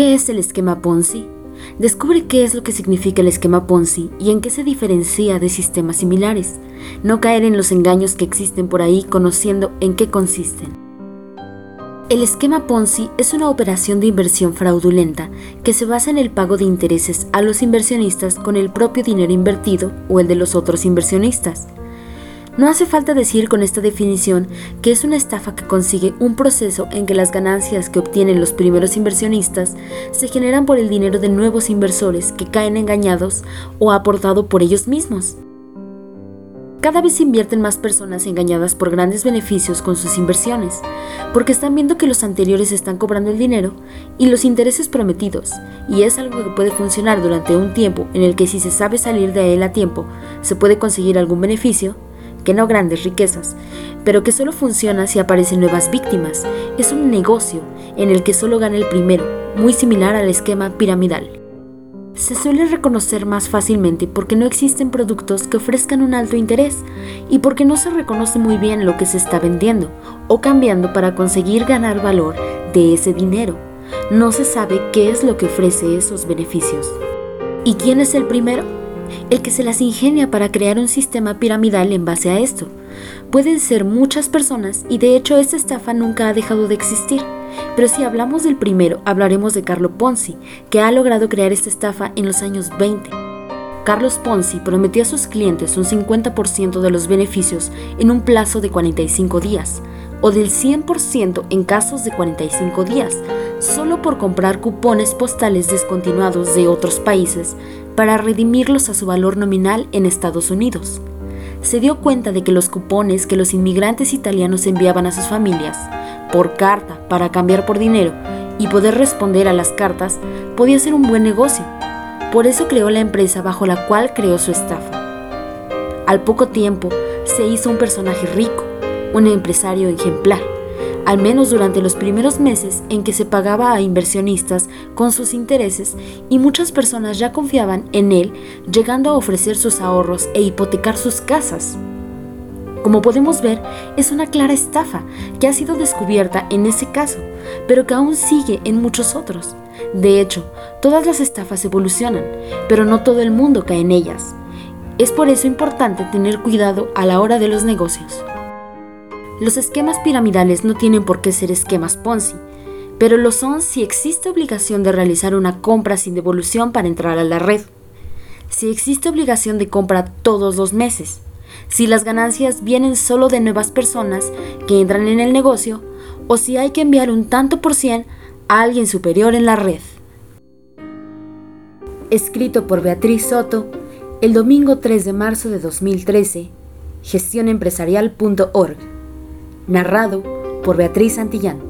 ¿Qué es el esquema Ponzi? Descubre qué es lo que significa el esquema Ponzi y en qué se diferencia de sistemas similares. No caer en los engaños que existen por ahí conociendo en qué consisten. El esquema Ponzi es una operación de inversión fraudulenta que se basa en el pago de intereses a los inversionistas con el propio dinero invertido o el de los otros inversionistas. No hace falta decir con esta definición que es una estafa que consigue un proceso en que las ganancias que obtienen los primeros inversionistas se generan por el dinero de nuevos inversores que caen engañados o aportado por ellos mismos. Cada vez invierten más personas engañadas por grandes beneficios con sus inversiones, porque están viendo que los anteriores están cobrando el dinero y los intereses prometidos, y es algo que puede funcionar durante un tiempo en el que si se sabe salir de él a tiempo, se puede conseguir algún beneficio, que no grandes riquezas, pero que solo funciona si aparecen nuevas víctimas. Es un negocio en el que solo gana el primero, muy similar al esquema piramidal. Se suele reconocer más fácilmente porque no existen productos que ofrezcan un alto interés y porque no se reconoce muy bien lo que se está vendiendo o cambiando para conseguir ganar valor de ese dinero. No se sabe qué es lo que ofrece esos beneficios. ¿Y quién es el primero? El que se las ingenia para crear un sistema piramidal en base a esto. Pueden ser muchas personas y de hecho esta estafa nunca ha dejado de existir. Pero si hablamos del primero, hablaremos de Carlo Ponzi, que ha logrado crear esta estafa en los años 20. Carlos Ponzi prometió a sus clientes un 50% de los beneficios en un plazo de 45 días, o del 100% en casos de 45 días, solo por comprar cupones postales descontinuados de otros países para redimirlos a su valor nominal en Estados Unidos. Se dio cuenta de que los cupones que los inmigrantes italianos enviaban a sus familias por carta para cambiar por dinero y poder responder a las cartas podía ser un buen negocio. Por eso creó la empresa bajo la cual creó su estafa. Al poco tiempo se hizo un personaje rico, un empresario ejemplar al menos durante los primeros meses en que se pagaba a inversionistas con sus intereses y muchas personas ya confiaban en él, llegando a ofrecer sus ahorros e hipotecar sus casas. Como podemos ver, es una clara estafa que ha sido descubierta en ese caso, pero que aún sigue en muchos otros. De hecho, todas las estafas evolucionan, pero no todo el mundo cae en ellas. Es por eso importante tener cuidado a la hora de los negocios. Los esquemas piramidales no tienen por qué ser esquemas Ponzi, pero lo son si existe obligación de realizar una compra sin devolución para entrar a la red, si existe obligación de compra todos los meses, si las ganancias vienen solo de nuevas personas que entran en el negocio o si hay que enviar un tanto por cien a alguien superior en la red. Escrito por Beatriz Soto el domingo 3 de marzo de 2013, gestionempresarial.org narrado por Beatriz Santillán.